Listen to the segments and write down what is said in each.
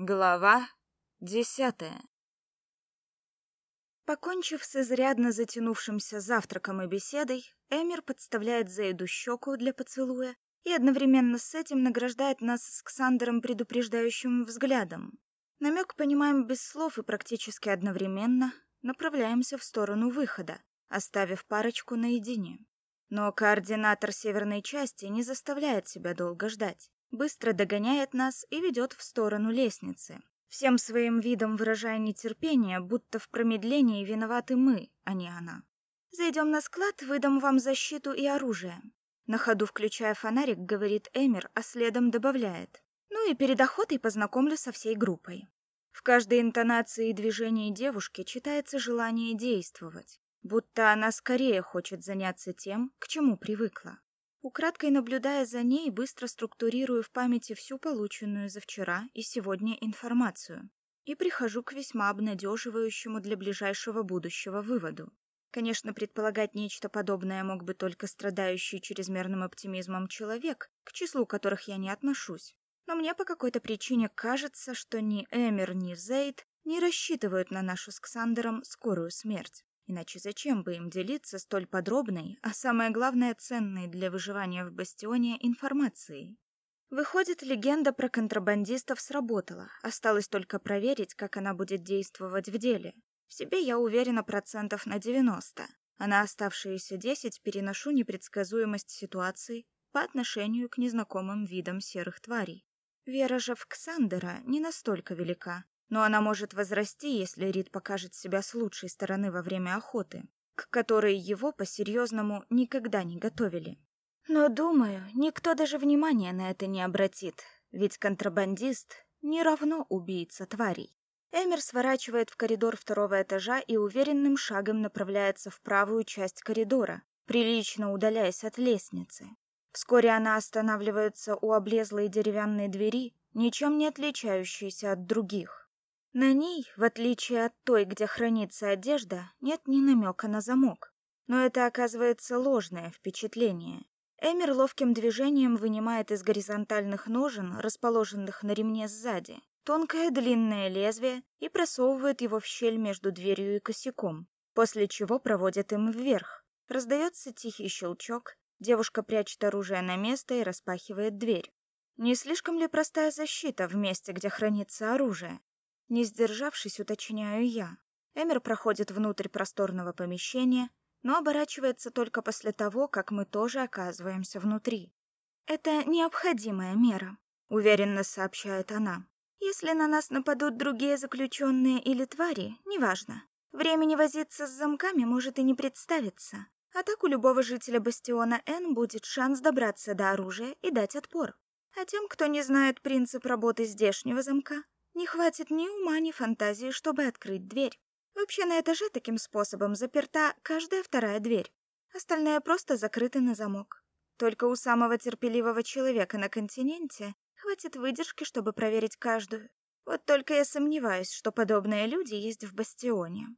Глава десятая Покончив с изрядно затянувшимся завтраком и беседой, Эмир подставляет Зейду щеку для поцелуя и одновременно с этим награждает нас с Ксандером предупреждающим взглядом. Намек понимаем без слов и практически одновременно направляемся в сторону выхода, оставив парочку наедине. Но координатор северной части не заставляет себя долго ждать быстро догоняет нас и ведет в сторону лестницы, всем своим видом выражая нетерпение, будто в промедлении виноваты мы, а не она. Зайдем на склад, выдам вам защиту и оружие. На ходу включая фонарик, говорит Эмир, а следом добавляет: "Ну и перед охотой познакомлю со всей группой". В каждой интонации и движении девушки читается желание действовать, будто она скорее хочет заняться тем, к чему привыкла. Украдкой наблюдая за ней, быстро структурирую в памяти всю полученную за вчера и сегодня информацию и прихожу к весьма обнадеживающему для ближайшего будущего выводу. Конечно, предполагать нечто подобное мог бы только страдающий чрезмерным оптимизмом человек, к числу которых я не отношусь. Но мне по какой-то причине кажется, что ни Эмер, ни Зейд не рассчитывают на нашу с Ксандером скорую смерть. Иначе зачем бы им делиться столь подробной, а самое главное ценной для выживания в бастионе информацией? Выходит, легенда про контрабандистов сработала. Осталось только проверить, как она будет действовать в деле. В себе я уверена процентов на 90, а на оставшиеся 10 переношу непредсказуемость ситуации по отношению к незнакомым видам серых тварей. Вера же в Ксандера не настолько велика, но она может возрасти, если Рид покажет себя с лучшей стороны во время охоты, к которой его по-серьезному никогда не готовили. Но, думаю, никто даже внимания на это не обратит, ведь контрабандист не равно убийца тварей. Эмер сворачивает в коридор второго этажа и уверенным шагом направляется в правую часть коридора, прилично удаляясь от лестницы. Вскоре она останавливается у облезлой деревянной двери, ничем не отличающейся от других. На ней, в отличие от той, где хранится одежда, нет ни намека на замок. Но это оказывается ложное впечатление. Эмир ловким движением вынимает из горизонтальных ножен, расположенных на ремне сзади, тонкое длинное лезвие и просовывает его в щель между дверью и косяком, после чего проводит им вверх. Раздается тихий щелчок, девушка прячет оружие на место и распахивает дверь. Не слишком ли простая защита в месте, где хранится оружие? Не сдержавшись, уточняю я. Эмер проходит внутрь просторного помещения, но оборачивается только после того, как мы тоже оказываемся внутри. Это необходимая мера, уверенно сообщает она. Если на нас нападут другие заключенные или твари, неважно. Времени возиться с замками может и не представиться. А так у любого жителя бастиона Н будет шанс добраться до оружия и дать отпор. А тем, кто не знает принцип работы здешнего замка, не хватит ни ума, ни фантазии, чтобы открыть дверь. Вообще на этаже таким способом заперта каждая вторая дверь. Остальные просто закрыты на замок. Только у самого терпеливого человека на континенте хватит выдержки, чтобы проверить каждую. Вот только я сомневаюсь, что подобные люди есть в бастионе.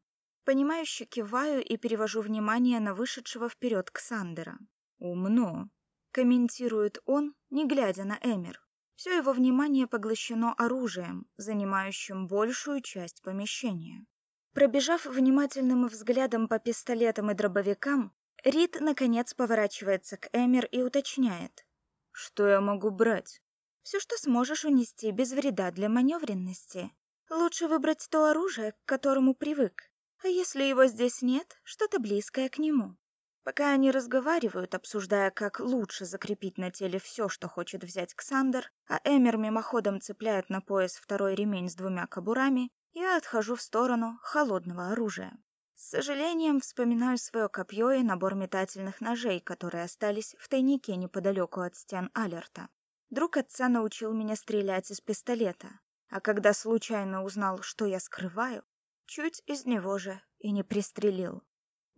Понимающе киваю и перевожу внимание на вышедшего вперед Ксандера. «Умно», — комментирует он, не глядя на Эмир. Все его внимание поглощено оружием, занимающим большую часть помещения. Пробежав внимательным взглядом по пистолетам и дробовикам, Рид наконец поворачивается к Эмир и уточняет: "Что я могу брать?" «Все, что сможешь унести без вреда для маневренности. Лучше выбрать то оружие, к которому привык. А если его здесь нет, что-то близкое к нему. Пока они разговаривают, обсуждая, как лучше закрепить на теле все, что хочет взять Ксандер, а Эмер мимоходом цепляет на пояс второй ремень с двумя кобурами, я отхожу в сторону холодного оружия. С сожалением вспоминаю свое копье и набор метательных ножей, которые остались в тайнике неподалеку от стен Алерта. Друг отца научил меня стрелять из пистолета, а когда случайно узнал, что я скрываю, чуть из него же и не пристрелил.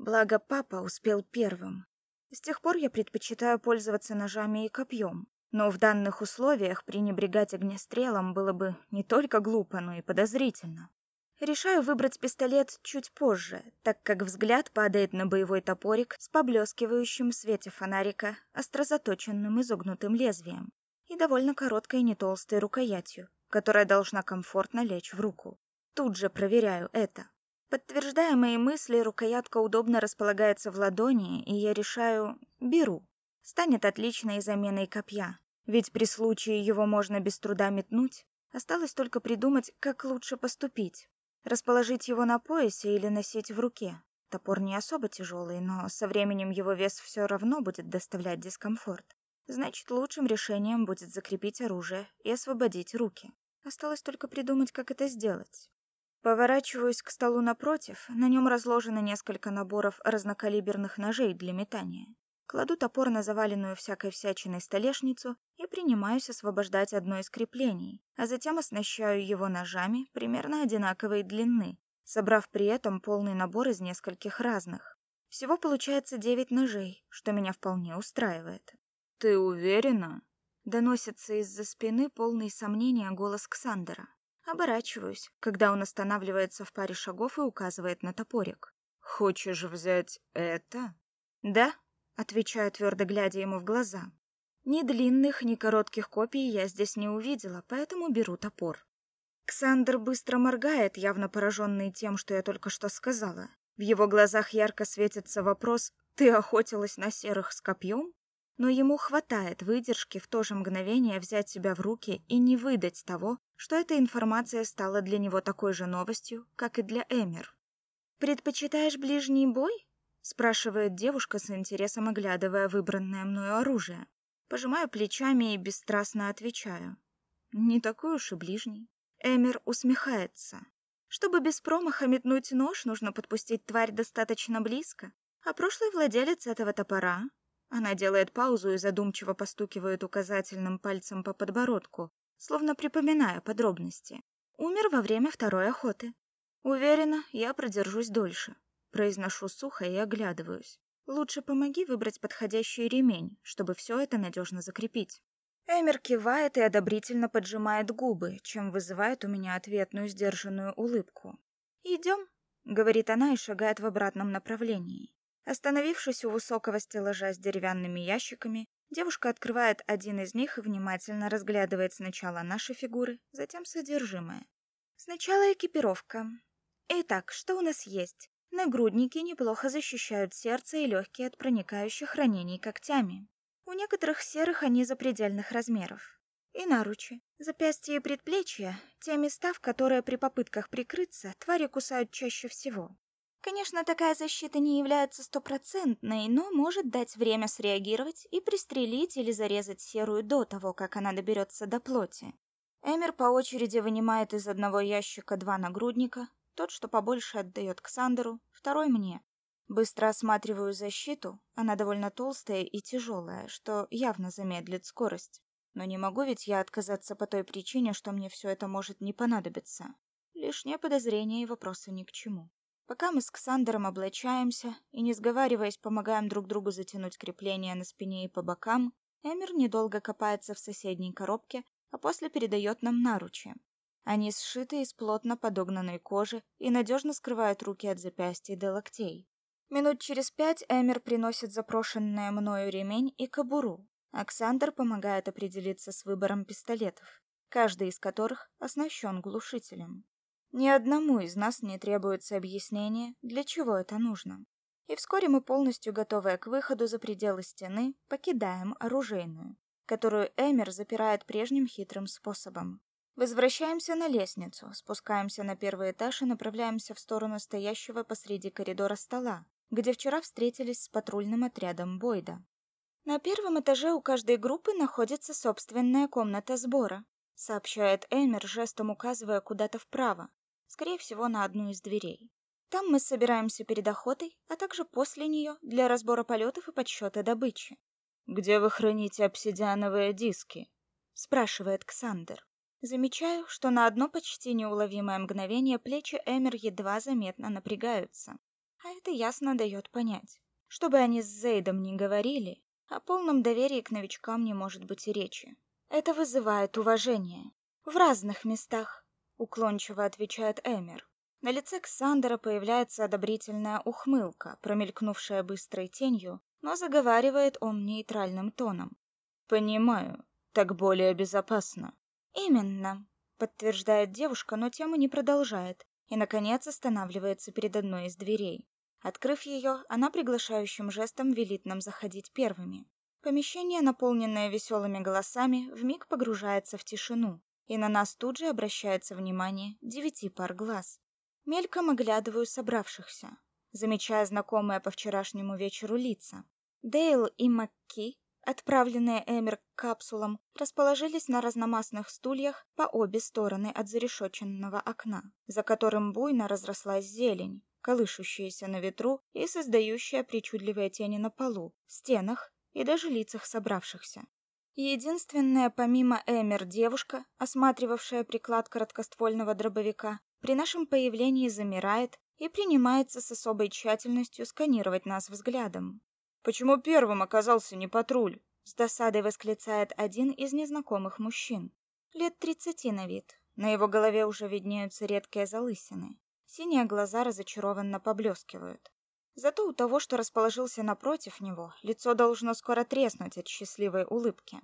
Благо папа успел первым. С тех пор я предпочитаю пользоваться ножами и копьем. Но в данных условиях пренебрегать огнестрелом было бы не только глупо, но и подозрительно. Решаю выбрать пистолет чуть позже, так как взгляд падает на боевой топорик с поблескивающим в свете фонарика острозаточенным изогнутым лезвием и довольно короткой не толстой рукоятью, которая должна комфортно лечь в руку. Тут же проверяю это. Подтверждая мои мысли, рукоятка удобно располагается в ладони, и я решаю «беру». Станет отличной заменой копья, ведь при случае его можно без труда метнуть. Осталось только придумать, как лучше поступить. Расположить его на поясе или носить в руке. Топор не особо тяжелый, но со временем его вес все равно будет доставлять дискомфорт. Значит, лучшим решением будет закрепить оружие и освободить руки. Осталось только придумать, как это сделать. Поворачиваюсь к столу напротив, на нем разложено несколько наборов разнокалиберных ножей для метания. Кладу топор на заваленную всякой всячиной столешницу и принимаюсь освобождать одно из креплений, а затем оснащаю его ножами примерно одинаковой длины, собрав при этом полный набор из нескольких разных. Всего получается девять ножей, что меня вполне устраивает. «Ты уверена?» Доносится из-за спины полный сомнения голос Ксандера. Оборачиваюсь, когда он останавливается в паре шагов и указывает на топорик. «Хочешь взять это?» «Да», — отвечаю твердо, глядя ему в глаза. Ни длинных, ни коротких копий я здесь не увидела, поэтому беру топор. Ксандр быстро моргает, явно пораженный тем, что я только что сказала. В его глазах ярко светится вопрос «Ты охотилась на серых с копьем?» Но ему хватает выдержки в то же мгновение взять себя в руки и не выдать того, что эта информация стала для него такой же новостью, как и для Эмер. «Предпочитаешь ближний бой?» — спрашивает девушка с интересом, оглядывая выбранное мною оружие. Пожимаю плечами и бесстрастно отвечаю. «Не такой уж и ближний». Эмер усмехается. Чтобы без промаха метнуть нож, нужно подпустить тварь достаточно близко. А прошлый владелец этого топора она делает паузу и задумчиво постукивает указательным пальцем по подбородку, словно припоминая подробности. Умер во время второй охоты. Уверена, я продержусь дольше. Произношу сухо и оглядываюсь. Лучше помоги выбрать подходящий ремень, чтобы все это надежно закрепить. Эмер кивает и одобрительно поджимает губы, чем вызывает у меня ответную сдержанную улыбку. «Идем», — говорит она и шагает в обратном направлении. Остановившись у высокого стеллажа с деревянными ящиками, девушка открывает один из них и внимательно разглядывает сначала наши фигуры, затем содержимое. Сначала экипировка. Итак, что у нас есть? Нагрудники неплохо защищают сердце и легкие от проникающих ранений когтями. У некоторых серых они запредельных размеров. И наручи. Запястья и предплечья – те места, в которые при попытках прикрыться твари кусают чаще всего. Конечно, такая защита не является стопроцентной, но может дать время среагировать и пристрелить или зарезать серую до того, как она доберется до плоти. Эмер по очереди вынимает из одного ящика два нагрудника, тот, что побольше, отдает Ксандеру, второй мне. Быстро осматриваю защиту, она довольно толстая и тяжелая, что явно замедлит скорость. Но не могу ведь я отказаться по той причине, что мне все это может не понадобиться. Лишнее подозрение и вопросы ни к чему. Пока мы с Ксандером облачаемся и, не сговариваясь, помогаем друг другу затянуть крепления на спине и по бокам, Эмир недолго копается в соседней коробке, а после передает нам наручи. Они сшиты из плотно подогнанной кожи и надежно скрывают руки от запястья до локтей. Минут через пять Эмир приносит запрошенное мною ремень и кобуру. Оксандр помогает определиться с выбором пистолетов, каждый из которых оснащен глушителем. Ни одному из нас не требуется объяснение, для чего это нужно. И вскоре мы полностью готовые к выходу за пределы стены, покидаем оружейную, которую Эмер запирает прежним хитрым способом. Возвращаемся на лестницу, спускаемся на первый этаж и направляемся в сторону стоящего посреди коридора стола, где вчера встретились с патрульным отрядом Бойда. На первом этаже у каждой группы находится собственная комната сбора, сообщает Эмер, жестом указывая куда-то вправо, скорее всего, на одну из дверей. Там мы собираемся перед охотой, а также после нее для разбора полетов и подсчета добычи. «Где вы храните обсидиановые диски?» — спрашивает Ксандер. Замечаю, что на одно почти неуловимое мгновение плечи Эмер едва заметно напрягаются. А это ясно дает понять. Чтобы они с Зейдом не говорили, о полном доверии к новичкам не может быть и речи. Это вызывает уважение. В разных местах, уклончиво отвечает Эмер. На лице Ксандера появляется одобрительная ухмылка, промелькнувшая быстрой тенью, но заговаривает он нейтральным тоном. Понимаю, так более безопасно. Именно, подтверждает девушка, но тему не продолжает и, наконец, останавливается перед одной из дверей. Открыв ее, она приглашающим жестом велит нам заходить первыми. Помещение, наполненное веселыми голосами, вмиг погружается в тишину, и на нас тут же обращается внимание девяти пар глаз. Мельком оглядываю собравшихся, замечая знакомые по вчерашнему вечеру лица. Дейл и Макки, отправленные Эмер к капсулам, расположились на разномастных стульях по обе стороны от зарешоченного окна, за которым буйно разрослась зелень, колышущаяся на ветру и создающая причудливые тени на полу, стенах и даже лицах собравшихся. Единственная помимо Эмер девушка, осматривавшая приклад короткоствольного дробовика, при нашем появлении замирает и принимается с особой тщательностью сканировать нас взглядом. «Почему первым оказался не патруль?» С досадой восклицает один из незнакомых мужчин. Лет тридцати на вид. На его голове уже виднеются редкие залысины. Синие глаза разочарованно поблескивают. Зато у того, что расположился напротив него, лицо должно скоро треснуть от счастливой улыбки.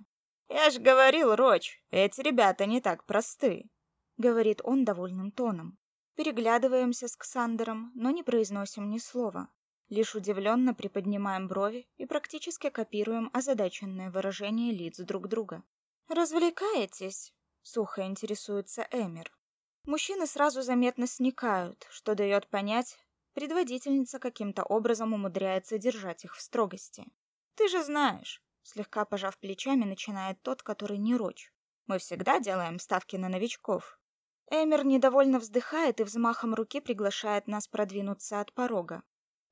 «Я ж говорил, Роч, эти ребята не так просты», — говорит он довольным тоном. Переглядываемся с Ксандером, но не произносим ни слова. Лишь удивленно приподнимаем брови и практически копируем озадаченное выражение лиц друг друга. «Развлекаетесь?» — сухо интересуется Эмир. Мужчины сразу заметно сникают, что дает понять, предводительница каким-то образом умудряется держать их в строгости. «Ты же знаешь», — слегка пожав плечами, начинает тот, который не рочь. «Мы всегда делаем ставки на новичков». Эмир недовольно вздыхает и взмахом руки приглашает нас продвинуться от порога.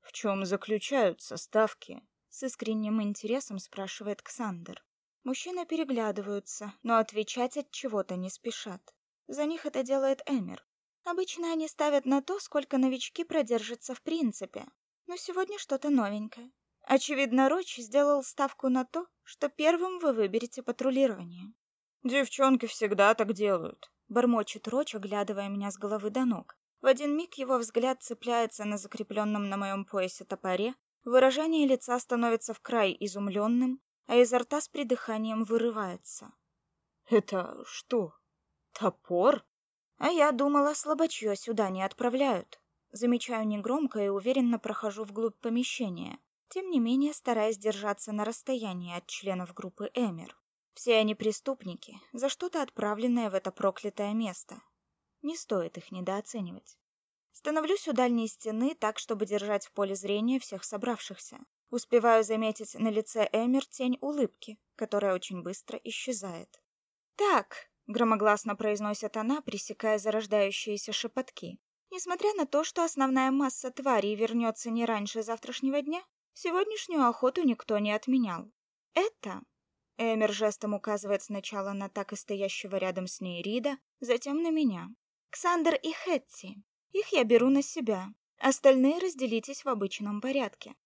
В чем заключаются ставки? С искренним интересом спрашивает Ксандер. Мужчины переглядываются, но отвечать от чего-то не спешат. За них это делает Эмир. Обычно они ставят на то, сколько новички продержатся в принципе. Но сегодня что-то новенькое. Очевидно, Роч сделал ставку на то, что первым вы выберете патрулирование. Девчонки всегда так делают, бормочет Роч, оглядывая меня с головы до ног. В один миг его взгляд цепляется на закрепленном на моем поясе топоре, выражение лица становится в край изумленным, а изо рта с придыханием вырывается. «Это что, топор?» А я думала, слабачье сюда не отправляют. Замечаю негромко и уверенно прохожу вглубь помещения, тем не менее стараясь держаться на расстоянии от членов группы Эмир. Все они преступники, за что-то отправленные в это проклятое место, не стоит их недооценивать. Становлюсь у дальней стены так, чтобы держать в поле зрения всех собравшихся. Успеваю заметить на лице Эмер тень улыбки, которая очень быстро исчезает. «Так», — громогласно произносит она, пресекая зарождающиеся шепотки. «Несмотря на то, что основная масса тварей вернется не раньше завтрашнего дня, сегодняшнюю охоту никто не отменял. Это Эмер жестом указывает сначала на так и стоящего рядом с ней Рида, затем на меня. Ксандер и Хэтти. Их я беру на себя. Остальные разделитесь в обычном порядке.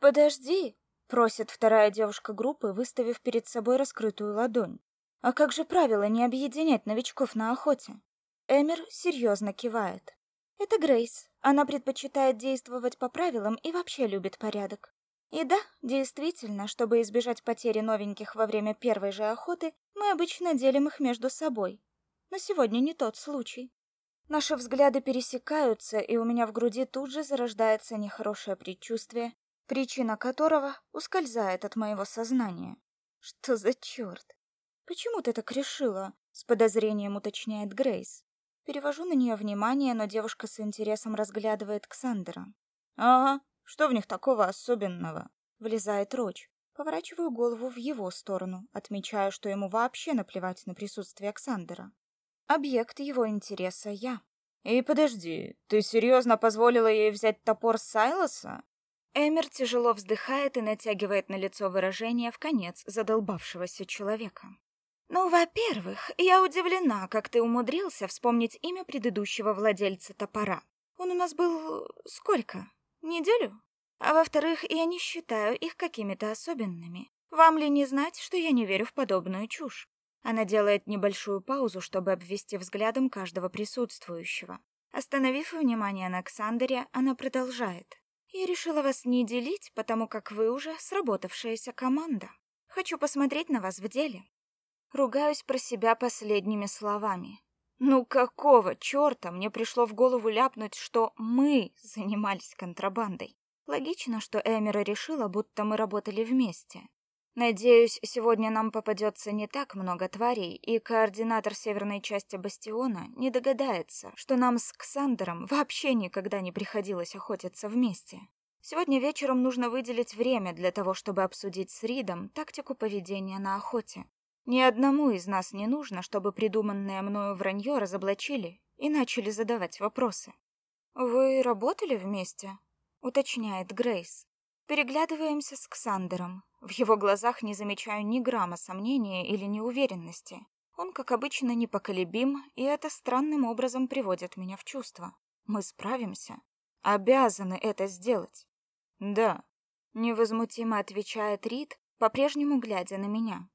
Подожди, просит вторая девушка группы, выставив перед собой раскрытую ладонь. А как же правило не объединять новичков на охоте? Эмер серьезно кивает. Это Грейс. Она предпочитает действовать по правилам и вообще любит порядок. И да, действительно, чтобы избежать потери новеньких во время первой же охоты, мы обычно делим их между собой. Но сегодня не тот случай. Наши взгляды пересекаются, и у меня в груди тут же зарождается нехорошее предчувствие, причина которого ускользает от моего сознания. Что за черт? Почему ты так решила? С подозрением уточняет Грейс. Перевожу на нее внимание, но девушка с интересом разглядывает Ксандера. Ага, что в них такого особенного? Влезает Роч. Поворачиваю голову в его сторону, отмечая, что ему вообще наплевать на присутствие Ксандера. Объект его интереса я. И подожди, ты серьезно позволила ей взять топор Сайлоса? Эмер тяжело вздыхает и натягивает на лицо выражение в конец задолбавшегося человека. Ну, во-первых, я удивлена, как ты умудрился вспомнить имя предыдущего владельца топора. Он у нас был сколько? Неделю? А во-вторых, я не считаю их какими-то особенными. Вам ли не знать, что я не верю в подобную чушь? Она делает небольшую паузу, чтобы обвести взглядом каждого присутствующего. Остановив внимание на Ксандере, она продолжает. «Я решила вас не делить, потому как вы уже сработавшаяся команда. Хочу посмотреть на вас в деле». Ругаюсь про себя последними словами. Ну какого черта мне пришло в голову ляпнуть, что мы занимались контрабандой? Логично, что Эмира решила, будто мы работали вместе. Надеюсь, сегодня нам попадется не так много тварей, и координатор северной части бастиона не догадается, что нам с Ксандером вообще никогда не приходилось охотиться вместе. Сегодня вечером нужно выделить время для того, чтобы обсудить с Ридом тактику поведения на охоте. Ни одному из нас не нужно, чтобы придуманное мною вранье разоблачили и начали задавать вопросы. «Вы работали вместе?» — уточняет Грейс. Переглядываемся с Ксандером. В его глазах не замечаю ни грамма сомнения или неуверенности. Он, как обычно, непоколебим, и это странным образом приводит меня в чувство. Мы справимся. Обязаны это сделать. Да, невозмутимо отвечает Рид, по-прежнему глядя на меня.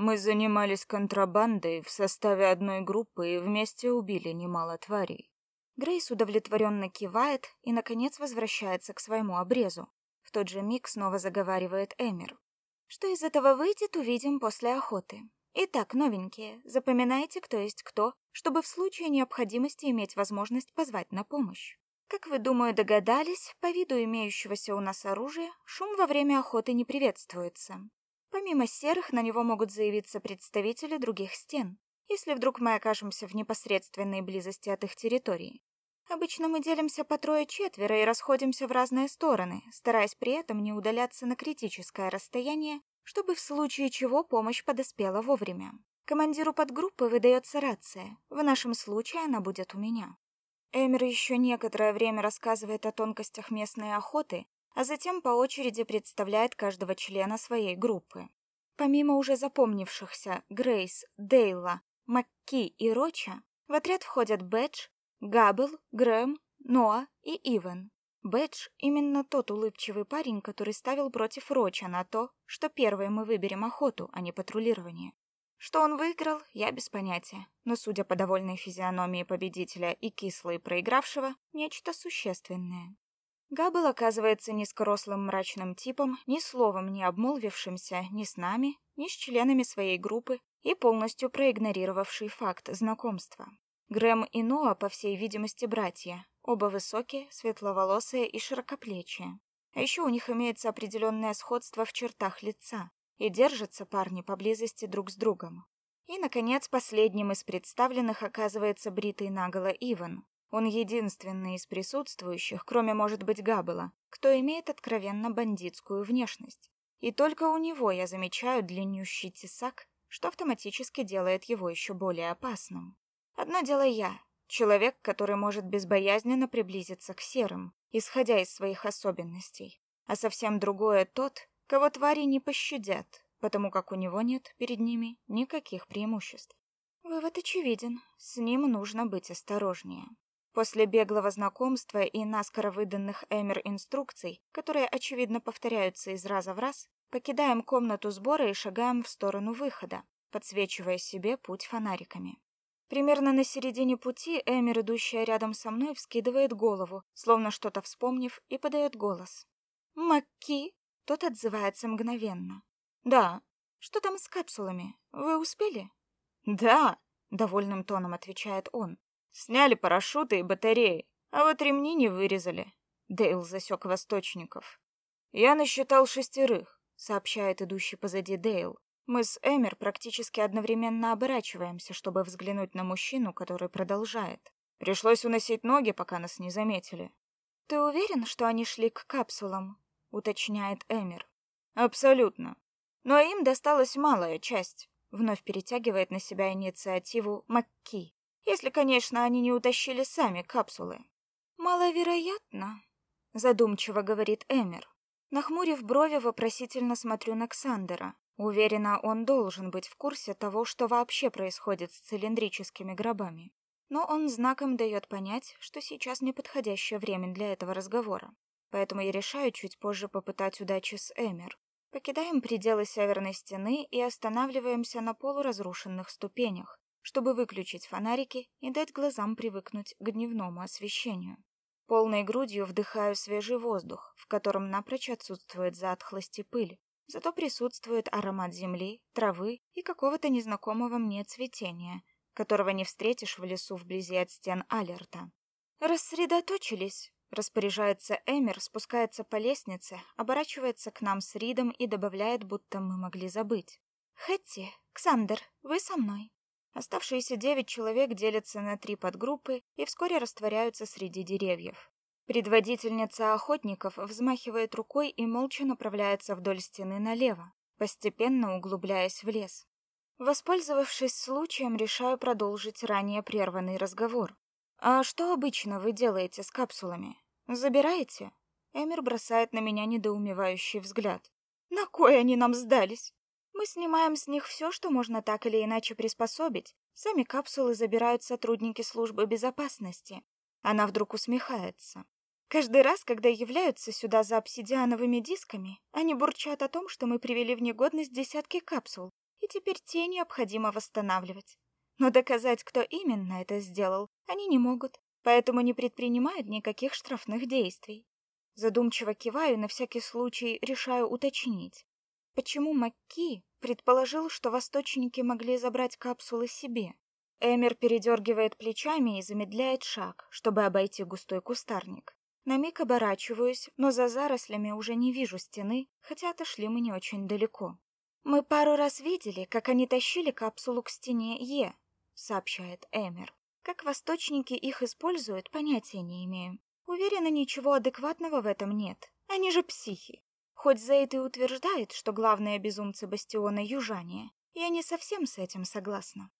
Мы занимались контрабандой в составе одной группы и вместе убили немало тварей. Грейс удовлетворенно кивает и, наконец, возвращается к своему обрезу. В тот же миг снова заговаривает Эмир. Что из этого выйдет, увидим после охоты. Итак, новенькие, запоминайте, кто есть кто, чтобы в случае необходимости иметь возможность позвать на помощь. Как вы, думаю, догадались, по виду имеющегося у нас оружия, шум во время охоты не приветствуется. Помимо серых, на него могут заявиться представители других стен, если вдруг мы окажемся в непосредственной близости от их территории. Обычно мы делимся по трое-четверо и расходимся в разные стороны, стараясь при этом не удаляться на критическое расстояние, чтобы в случае чего помощь подоспела вовремя. Командиру подгруппы выдается рация. В нашем случае она будет у меня. Эмир еще некоторое время рассказывает о тонкостях местной охоты, а затем по очереди представляет каждого члена своей группы. Помимо уже запомнившихся Грейс, Дейла, Макки и Роча, в отряд входят Бэдж, Габбл, Грэм, Ноа и Иван. Бэдж — именно тот улыбчивый парень, который ставил против Роча на то, что первые мы выберем охоту, а не патрулирование. Что он выиграл, я без понятия, но, судя по довольной физиономии победителя и кислой проигравшего, нечто существенное. Габбл оказывается низкорослым мрачным типом, ни словом не обмолвившимся ни с нами, ни с членами своей группы и полностью проигнорировавший факт знакомства. Грэм и Ноа, по всей видимости, братья. Оба высокие, светловолосые и широкоплечие. А еще у них имеется определенное сходство в чертах лица. И держатся парни поблизости друг с другом. И, наконец, последним из представленных оказывается бритый наголо Иван. Он единственный из присутствующих, кроме, может быть, Габбела, кто имеет откровенно бандитскую внешность. И только у него я замечаю длиннющий тесак, что автоматически делает его еще более опасным. Одно дело я, человек, который может безбоязненно приблизиться к серым, исходя из своих особенностей, а совсем другое тот, кого твари не пощадят, потому как у него нет перед ними никаких преимуществ. Вывод очевиден, с ним нужно быть осторожнее. После беглого знакомства и наскоро выданных Эмер инструкций, которые, очевидно, повторяются из раза в раз, покидаем комнату сбора и шагаем в сторону выхода, подсвечивая себе путь фонариками. Примерно на середине пути Эмир, идущая рядом со мной, вскидывает голову, словно что-то вспомнив, и подает голос. «Макки?» Тот отзывается мгновенно. «Да. Что там с капсулами? Вы успели?» «Да», — довольным тоном отвечает он. «Сняли парашюты и батареи, а вот ремни не вырезали». Дейл засек восточников. «Я насчитал шестерых», — сообщает идущий позади Дейл. Мы с Эмер практически одновременно оборачиваемся, чтобы взглянуть на мужчину, который продолжает. Пришлось уносить ноги, пока нас не заметили. «Ты уверен, что они шли к капсулам?» — уточняет Эмер. «Абсолютно. Но им досталась малая часть», — вновь перетягивает на себя инициативу Макки. «Если, конечно, они не утащили сами капсулы». «Маловероятно», — задумчиво говорит Эмер. Нахмурив брови, вопросительно смотрю на Ксандера. Уверена, он должен быть в курсе того, что вообще происходит с цилиндрическими гробами. Но он знаком дает понять, что сейчас неподходящее время для этого разговора. Поэтому я решаю чуть позже попытать удачи с Эмер. Покидаем пределы северной стены и останавливаемся на полуразрушенных ступенях, чтобы выключить фонарики и дать глазам привыкнуть к дневному освещению. Полной грудью вдыхаю свежий воздух, в котором напрочь отсутствует затхлость и пыль. Зато присутствует аромат земли, травы и какого-то незнакомого мне цветения, которого не встретишь в лесу вблизи от стен Алерта. Рассредоточились, распоряжается Эмир, спускается по лестнице, оборачивается к нам с Ридом и добавляет, будто мы могли забыть. Хэтти, Ксандер, вы со мной. Оставшиеся девять человек делятся на три подгруппы и вскоре растворяются среди деревьев. Предводительница охотников взмахивает рукой и молча направляется вдоль стены налево, постепенно углубляясь в лес. Воспользовавшись случаем, решаю продолжить ранее прерванный разговор. «А что обычно вы делаете с капсулами? Забираете?» Эмир бросает на меня недоумевающий взгляд. «На кой они нам сдались?» Мы снимаем с них все, что можно так или иначе приспособить. Сами капсулы забирают сотрудники службы безопасности. Она вдруг усмехается. Каждый раз, когда являются сюда за обсидиановыми дисками, они бурчат о том, что мы привели в негодность десятки капсул, и теперь те необходимо восстанавливать. Но доказать, кто именно это сделал, они не могут, поэтому не предпринимают никаких штрафных действий. Задумчиво киваю, на всякий случай решаю уточнить. Почему Макки предположил, что восточники могли забрать капсулы себе? Эмер передергивает плечами и замедляет шаг, чтобы обойти густой кустарник. На миг оборачиваюсь, но за зарослями уже не вижу стены, хотя отошли мы не очень далеко. Мы пару раз видели, как они тащили капсулу к стене Е, сообщает Эмер. Как восточники их используют, понятия не имею. Уверена, ничего адекватного в этом нет. Они же психи. Хоть Зейд и утверждает, что главные безумцы бастиона южане, я не совсем с этим согласна.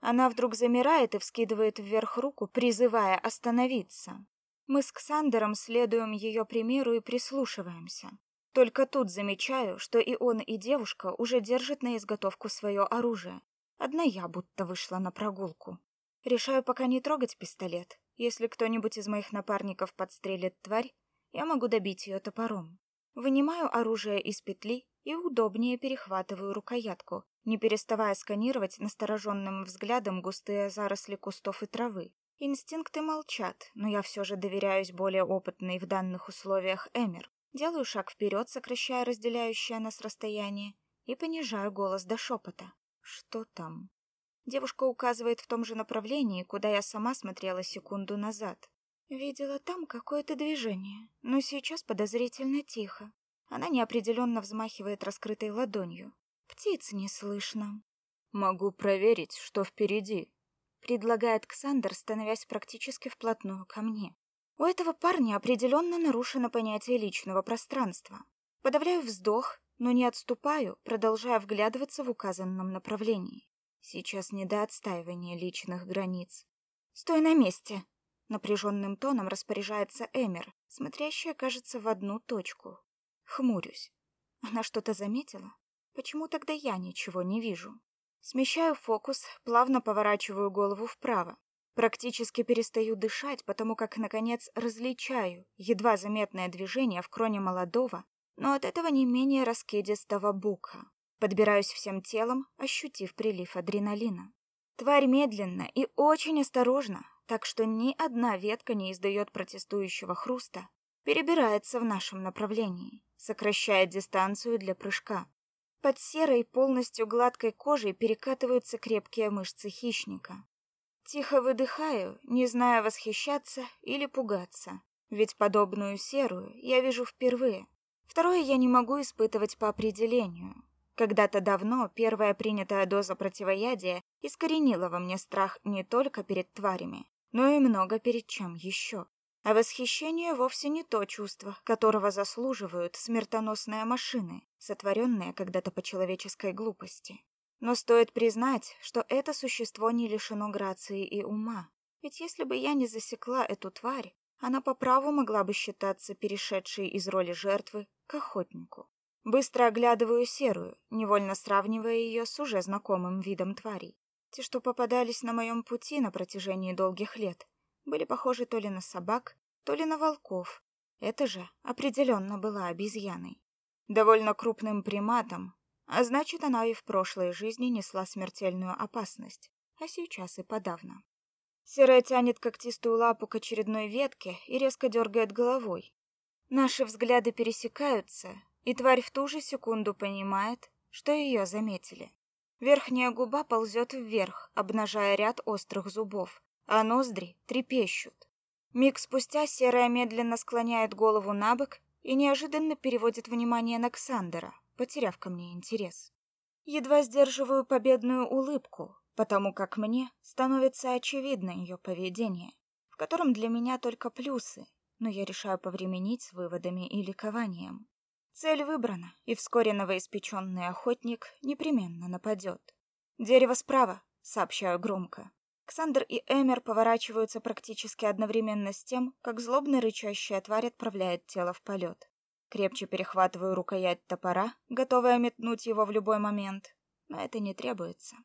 Она вдруг замирает и вскидывает вверх руку, призывая остановиться. Мы с Ксандером следуем ее примеру и прислушиваемся. Только тут замечаю, что и он, и девушка уже держат на изготовку свое оружие. Одна я будто вышла на прогулку. Решаю пока не трогать пистолет. Если кто-нибудь из моих напарников подстрелит тварь, я могу добить ее топором. Вынимаю оружие из петли и удобнее перехватываю рукоятку, не переставая сканировать настороженным взглядом густые заросли кустов и травы. Инстинкты молчат, но я все же доверяюсь более опытной в данных условиях Эмер. Делаю шаг вперед, сокращая разделяющее нас расстояние, и понижаю голос до шепота. «Что там?» Девушка указывает в том же направлении, куда я сама смотрела секунду назад. Видела там какое-то движение, но сейчас подозрительно тихо. Она неопределенно взмахивает раскрытой ладонью. Птиц не слышно. Могу проверить, что впереди, предлагает Ксандер, становясь практически вплотную ко мне. У этого парня определенно нарушено понятие личного пространства. Подавляю вздох, но не отступаю, продолжая вглядываться в указанном направлении. Сейчас не до отстаивания личных границ. Стой на месте, Напряженным тоном распоряжается Эмер, смотрящая, кажется, в одну точку. Хмурюсь. Она что-то заметила? Почему тогда я ничего не вижу? Смещаю фокус, плавно поворачиваю голову вправо. Практически перестаю дышать, потому как, наконец, различаю едва заметное движение в кроне молодого, но от этого не менее раскидистого бука. Подбираюсь всем телом, ощутив прилив адреналина. Тварь медленно и очень осторожно так что ни одна ветка не издает протестующего хруста, перебирается в нашем направлении, сокращая дистанцию для прыжка. Под серой, полностью гладкой кожей перекатываются крепкие мышцы хищника. Тихо выдыхаю, не зная восхищаться или пугаться, ведь подобную серую я вижу впервые. Второе я не могу испытывать по определению. Когда-то давно первая принятая доза противоядия искоренила во мне страх не только перед тварями, но и много перед чем еще. А восхищение вовсе не то чувство, которого заслуживают смертоносные машины, сотворенные когда-то по человеческой глупости. Но стоит признать, что это существо не лишено грации и ума. Ведь если бы я не засекла эту тварь, она по праву могла бы считаться перешедшей из роли жертвы к охотнику. Быстро оглядываю серую, невольно сравнивая ее с уже знакомым видом тварей. Те, что попадались на моем пути на протяжении долгих лет, были похожи то ли на собак, то ли на волков. Это же определенно была обезьяной. Довольно крупным приматом, а значит, она и в прошлой жизни несла смертельную опасность, а сейчас и подавно. Серая тянет когтистую лапу к очередной ветке и резко дергает головой. Наши взгляды пересекаются, и тварь в ту же секунду понимает, что ее заметили. Верхняя губа ползет вверх, обнажая ряд острых зубов, а ноздри трепещут. Миг спустя серая медленно склоняет голову на бок и неожиданно переводит внимание на Ксандера, потеряв ко мне интерес. Едва сдерживаю победную улыбку, потому как мне становится очевидно ее поведение, в котором для меня только плюсы, но я решаю повременить с выводами и ликованием. Цель выбрана, и вскоре новоиспеченный охотник непременно нападет. «Дерево справа», — сообщаю громко. Ксандр и Эмер поворачиваются практически одновременно с тем, как злобно рычащая тварь отправляет тело в полет. Крепче перехватываю рукоять топора, готовая метнуть его в любой момент, но это не требуется.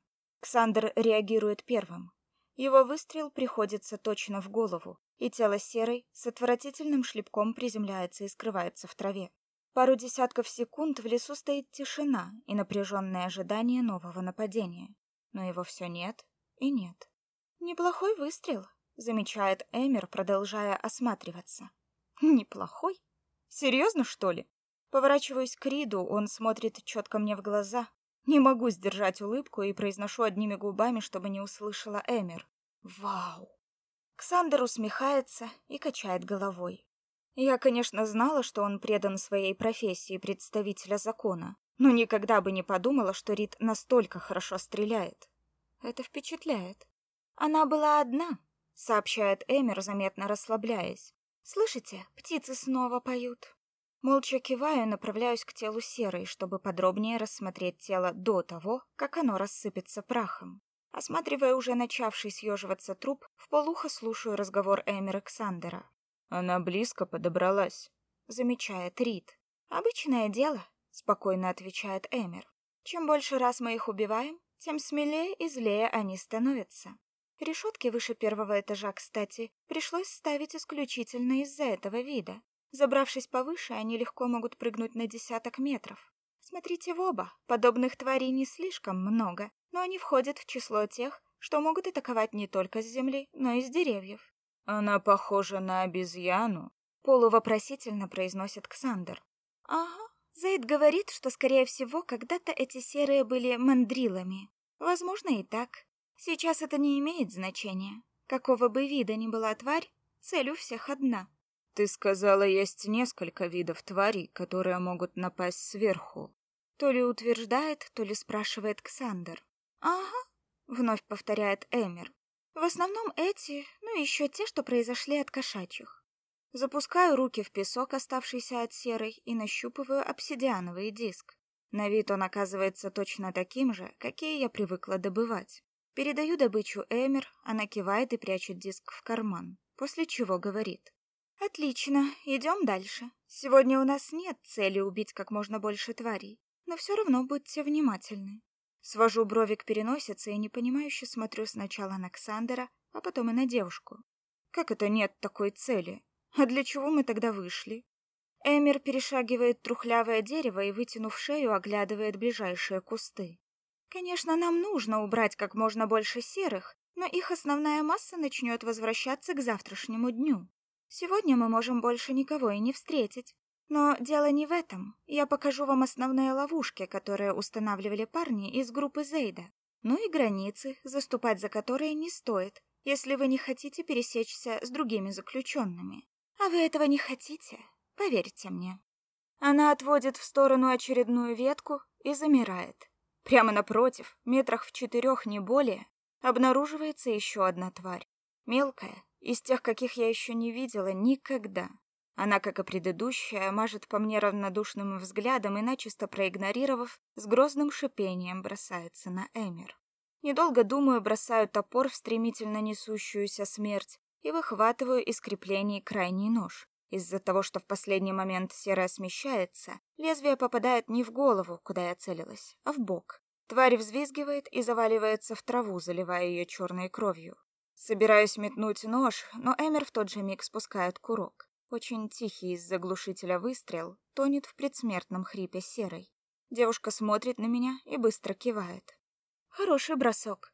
Ксандр реагирует первым. Его выстрел приходится точно в голову, и тело серой с отвратительным шлепком приземляется и скрывается в траве. Пару десятков секунд в лесу стоит тишина и напряженное ожидание нового нападения. Но его все нет и нет. «Неплохой выстрел», — замечает Эмер, продолжая осматриваться. «Неплохой? Серьезно, что ли?» Поворачиваюсь к Риду, он смотрит четко мне в глаза. Не могу сдержать улыбку и произношу одними губами, чтобы не услышала Эмер. «Вау!» Ксандер усмехается и качает головой. Я, конечно, знала, что он предан своей профессии представителя закона, но никогда бы не подумала, что Рид настолько хорошо стреляет. Это впечатляет. Она была одна, сообщает Эмер, заметно расслабляясь. Слышите, птицы снова поют. Молча киваю направляюсь к телу серой, чтобы подробнее рассмотреть тело до того, как оно рассыпется прахом. Осматривая уже начавший съеживаться труп, в полухо слушаю разговор Эмера Ксандера. Она близко подобралась, замечает Рид. Обычное дело, спокойно отвечает Эмер. Чем больше раз мы их убиваем, тем смелее и злее они становятся. Решетки выше первого этажа, кстати, пришлось ставить исключительно из-за этого вида. Забравшись повыше, они легко могут прыгнуть на десяток метров. Смотрите в оба, подобных тварей не слишком много, но они входят в число тех, что могут атаковать не только с земли, но и с деревьев. Она похожа на обезьяну, полувопросительно произносит Ксандер. Ага, Зейд говорит, что скорее всего, когда-то эти серые были мандрилами. Возможно и так. Сейчас это не имеет значения. Какого бы вида ни была тварь, цель у всех одна. Ты сказала, есть несколько видов тварей, которые могут напасть сверху. То ли утверждает, то ли спрашивает Ксандер. Ага, вновь повторяет Эмер. В основном эти, ну и еще те, что произошли от кошачьих. Запускаю руки в песок, оставшийся от серой, и нащупываю обсидиановый диск. На вид он оказывается точно таким же, какие я привыкла добывать. Передаю добычу Эмер, она кивает и прячет диск в карман, после чего говорит. «Отлично, идем дальше. Сегодня у нас нет цели убить как можно больше тварей, но все равно будьте внимательны. Свожу брови к переносице и непонимающе смотрю сначала на Ксандера, а потом и на девушку. Как это нет такой цели? А для чего мы тогда вышли? Эмир перешагивает трухлявое дерево и, вытянув шею, оглядывает ближайшие кусты. Конечно, нам нужно убрать как можно больше серых, но их основная масса начнет возвращаться к завтрашнему дню. Сегодня мы можем больше никого и не встретить. Но дело не в этом. Я покажу вам основные ловушки, которые устанавливали парни из группы Зейда. Ну и границы, заступать за которые не стоит, если вы не хотите пересечься с другими заключенными. А вы этого не хотите, поверьте мне. Она отводит в сторону очередную ветку и замирает. Прямо напротив, метрах в четырех, не более, обнаруживается еще одна тварь. Мелкая, из тех, каких я еще не видела никогда. Она, как и предыдущая, мажет по мне равнодушным взглядом и, начисто проигнорировав, с грозным шипением бросается на Эмир. Недолго думаю, бросаю топор в стремительно несущуюся смерть и выхватываю из креплений крайний нож. Из-за того, что в последний момент серая смещается, лезвие попадает не в голову, куда я целилась, а в бок. Тварь взвизгивает и заваливается в траву, заливая ее черной кровью. Собираюсь метнуть нож, но Эмер в тот же миг спускает курок. Очень тихий из заглушителя выстрел тонет в предсмертном хрипе серой. Девушка смотрит на меня и быстро кивает. Хороший бросок.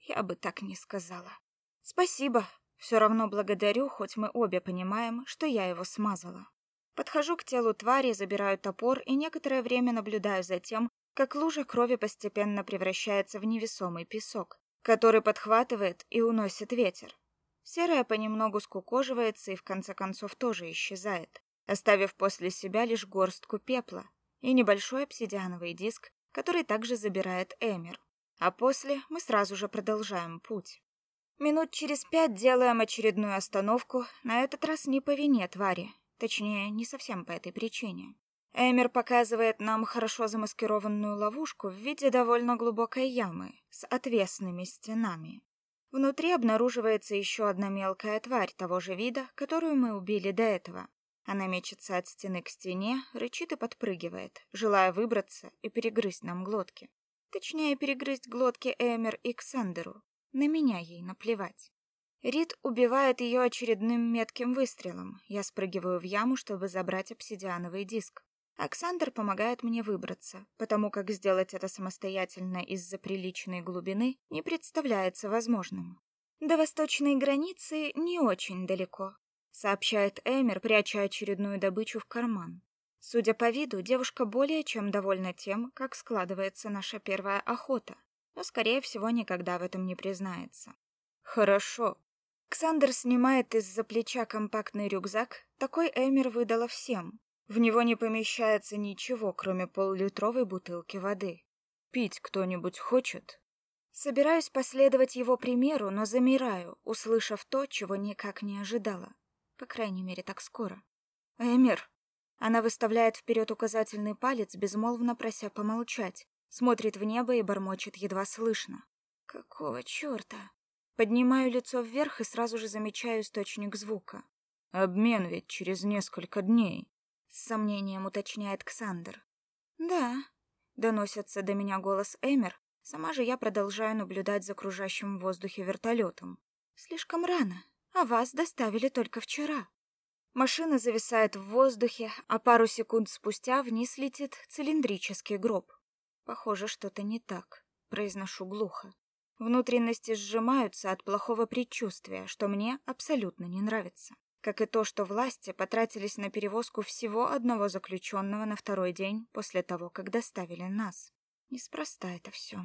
Я бы так не сказала. Спасибо. Все равно благодарю, хоть мы обе понимаем, что я его смазала. Подхожу к телу твари, забираю топор и некоторое время наблюдаю за тем, как лужа крови постепенно превращается в невесомый песок, который подхватывает и уносит ветер. Серая понемногу скукоживается и в конце концов тоже исчезает, оставив после себя лишь горстку пепла и небольшой обсидиановый диск, который также забирает Эмир. А после мы сразу же продолжаем путь. Минут через пять делаем очередную остановку, на этот раз не по вине твари, точнее, не совсем по этой причине. Эмир показывает нам хорошо замаскированную ловушку в виде довольно глубокой ямы с отвесными стенами. Внутри обнаруживается еще одна мелкая тварь того же вида, которую мы убили до этого. Она мечется от стены к стене, рычит и подпрыгивает, желая выбраться и перегрызть нам глотки. Точнее, перегрызть глотки Эмер и Ксандеру. На меня ей наплевать. Рид убивает ее очередным метким выстрелом. Я спрыгиваю в яму, чтобы забрать обсидиановый диск. Оксандр помогает мне выбраться, потому как сделать это самостоятельно из-за приличной глубины не представляется возможным. До восточной границы не очень далеко, сообщает Эмер, пряча очередную добычу в карман. Судя по виду, девушка более чем довольна тем, как складывается наша первая охота но, скорее всего, никогда в этом не признается. Хорошо. Ксандер снимает из-за плеча компактный рюкзак. Такой Эмир выдала всем. В него не помещается ничего, кроме полулитровой бутылки воды. Пить кто-нибудь хочет? Собираюсь последовать его примеру, но замираю, услышав то, чего никак не ожидала. По крайней мере, так скоро. Эмир. Она выставляет вперед указательный палец, безмолвно прося помолчать смотрит в небо и бормочет едва слышно. Какого чёрта? Поднимаю лицо вверх и сразу же замечаю источник звука. Обмен ведь через несколько дней, с сомнением уточняет Ксандр. Да, доносится до меня голос Эмер. Сама же я продолжаю наблюдать за кружащим в воздухе вертолетом. Слишком рано, а вас доставили только вчера. Машина зависает в воздухе, а пару секунд спустя вниз летит цилиндрический гроб. Похоже, что-то не так, произношу глухо. Внутренности сжимаются от плохого предчувствия, что мне абсолютно не нравится. Как и то, что власти потратились на перевозку всего одного заключенного на второй день после того, как доставили нас. Неспроста это все.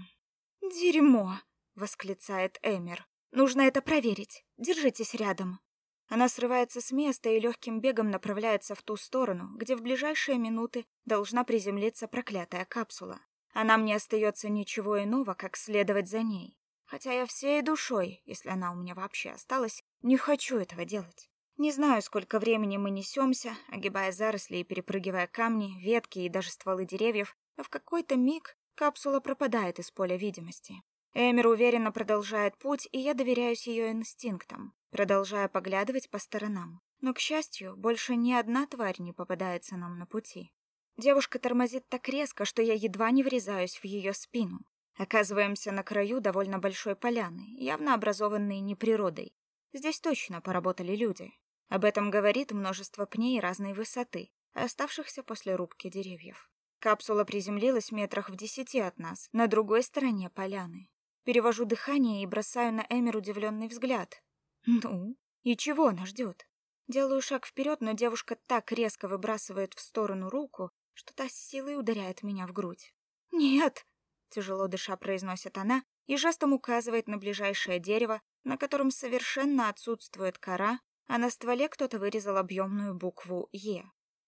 «Дерьмо!» — восклицает Эмер. «Нужно это проверить. Держитесь рядом». Она срывается с места и легким бегом направляется в ту сторону, где в ближайшие минуты должна приземлиться проклятая капсула а нам не остается ничего иного, как следовать за ней. Хотя я всей душой, если она у меня вообще осталась, не хочу этого делать. Не знаю, сколько времени мы несемся, огибая заросли и перепрыгивая камни, ветки и даже стволы деревьев, а в какой-то миг капсула пропадает из поля видимости. Эмир уверенно продолжает путь, и я доверяюсь ее инстинктам, продолжая поглядывать по сторонам. Но, к счастью, больше ни одна тварь не попадается нам на пути. Девушка тормозит так резко, что я едва не врезаюсь в ее спину. Оказываемся на краю довольно большой поляны, явно образованной не природой. Здесь точно поработали люди. Об этом говорит множество пней разной высоты, оставшихся после рубки деревьев. Капсула приземлилась метрах в десяти от нас, на другой стороне поляны. Перевожу дыхание и бросаю на Эмер удивленный взгляд. Ну, и чего она ждет? Делаю шаг вперед, но девушка так резко выбрасывает в сторону руку, что та с силой ударяет меня в грудь. «Нет!» — тяжело дыша произносит она и жестом указывает на ближайшее дерево, на котором совершенно отсутствует кора, а на стволе кто-то вырезал объемную букву «Е».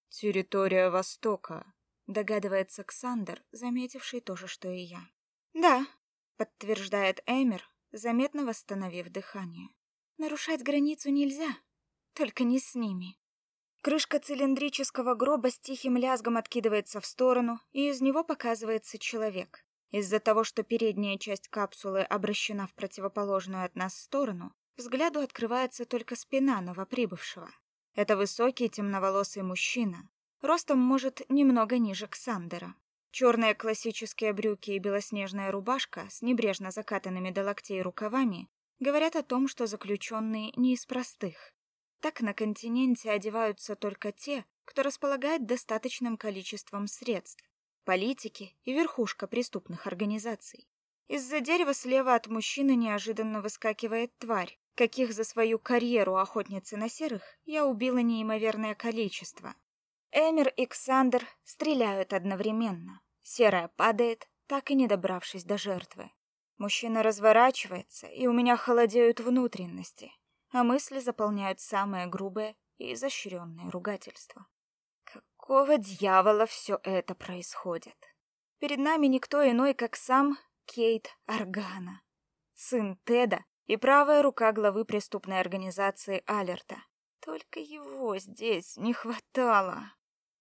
«Территория Востока», — догадывается Ксандер, заметивший то же, что и я. «Да», — подтверждает Эмер, заметно восстановив дыхание. «Нарушать границу нельзя, только не с ними». Крышка цилиндрического гроба с тихим лязгом откидывается в сторону, и из него показывается человек. Из-за того, что передняя часть капсулы обращена в противоположную от нас сторону, взгляду открывается только спина новоприбывшего. Это высокий темноволосый мужчина, ростом, может, немного ниже Ксандера. Черные классические брюки и белоснежная рубашка с небрежно закатанными до локтей рукавами говорят о том, что заключенный не из простых. Так на континенте одеваются только те, кто располагает достаточным количеством средств, политики и верхушка преступных организаций. Из-за дерева слева от мужчины неожиданно выскакивает тварь, каких за свою карьеру охотницы на серых я убила неимоверное количество. Эмир и Ксандр стреляют одновременно. Серая падает, так и не добравшись до жертвы. Мужчина разворачивается, и у меня холодеют внутренности, а мысли заполняют самое грубое и изощренное ругательство. Какого дьявола все это происходит? Перед нами никто иной, как сам Кейт Аргана, сын Теда и правая рука главы преступной организации Алерта. Только его здесь не хватало.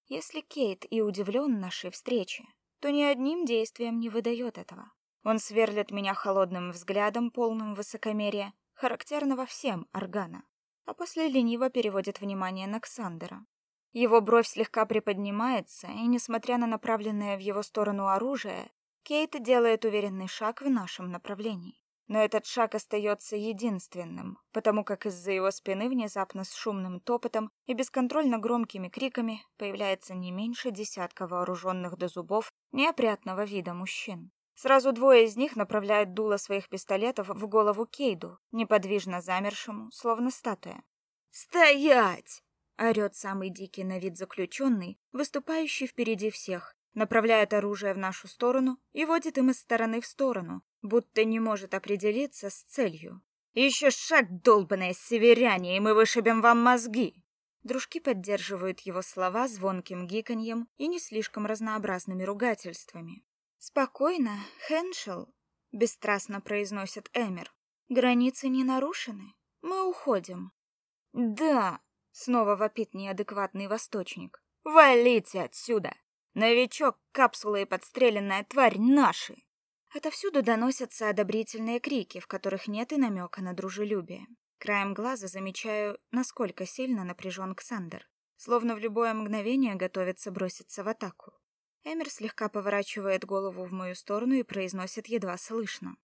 Если Кейт и удивлен нашей встрече, то ни одним действием не выдает этого. Он сверлит меня холодным взглядом, полным высокомерия, характерного всем органа, а после лениво переводит внимание на Ксандера. Его бровь слегка приподнимается, и, несмотря на направленное в его сторону оружие, Кейт делает уверенный шаг в нашем направлении. Но этот шаг остается единственным, потому как из-за его спины внезапно с шумным топотом и бесконтрольно громкими криками появляется не меньше десятка вооруженных до зубов неопрятного вида мужчин. Сразу двое из них направляют дуло своих пистолетов в голову Кейду, неподвижно замершему, словно статуя. «Стоять!» — орёт самый дикий на вид заключенный, выступающий впереди всех, направляет оружие в нашу сторону и водит им из стороны в сторону, будто не может определиться с целью. «Еще шаг, долбаные северяне, и мы вышибем вам мозги!» Дружки поддерживают его слова звонким гиканьем и не слишком разнообразными ругательствами. «Спокойно, Хеншел», — бесстрастно произносит Эмер. «Границы не нарушены. Мы уходим». «Да», — снова вопит неадекватный восточник. «Валите отсюда! Новичок, капсула и подстреленная тварь наши!» Отовсюду доносятся одобрительные крики, в которых нет и намека на дружелюбие. Краем глаза замечаю, насколько сильно напряжен Ксандер, словно в любое мгновение готовится броситься в атаку. Эмер слегка поворачивает голову в мою сторону и произносит едва слышно.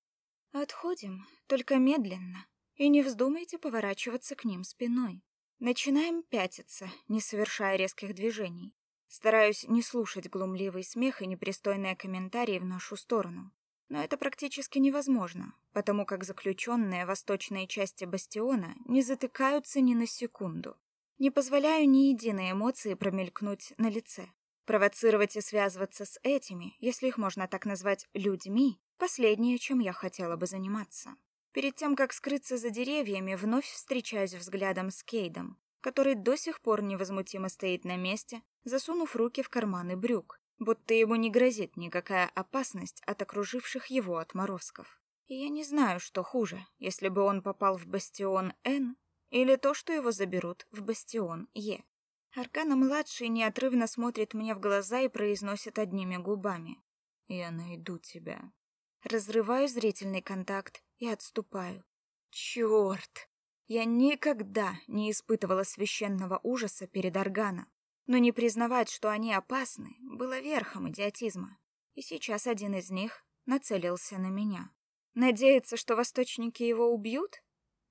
«Отходим, только медленно, и не вздумайте поворачиваться к ним спиной. Начинаем пятиться, не совершая резких движений. Стараюсь не слушать глумливый смех и непристойные комментарии в нашу сторону. Но это практически невозможно, потому как заключенные восточные части бастиона не затыкаются ни на секунду. Не позволяю ни единой эмоции промелькнуть на лице. Провоцировать и связываться с этими, если их можно так назвать, людьми, последнее, чем я хотела бы заниматься. Перед тем, как скрыться за деревьями, вновь встречаюсь взглядом с Кейдом, который до сих пор невозмутимо стоит на месте, засунув руки в карманы брюк, будто ему не грозит никакая опасность от окруживших его отморозков. И я не знаю, что хуже, если бы он попал в бастион Н или то, что его заберут в бастион Е. Аркана-младший неотрывно смотрит мне в глаза и произносит одними губами. «Я найду тебя». Разрываю зрительный контакт и отступаю. Черт! Я никогда не испытывала священного ужаса перед Аргана. Но не признавать, что они опасны, было верхом идиотизма. И сейчас один из них нацелился на меня. Надеяться, что восточники его убьют?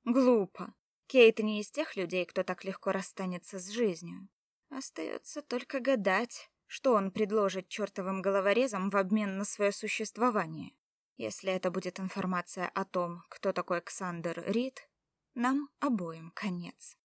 Глупо. Кейт не из тех людей, кто так легко расстанется с жизнью. Остается только гадать, что он предложит чертовым головорезам в обмен на свое существование. Если это будет информация о том, кто такой Александр Рид, нам обоим конец.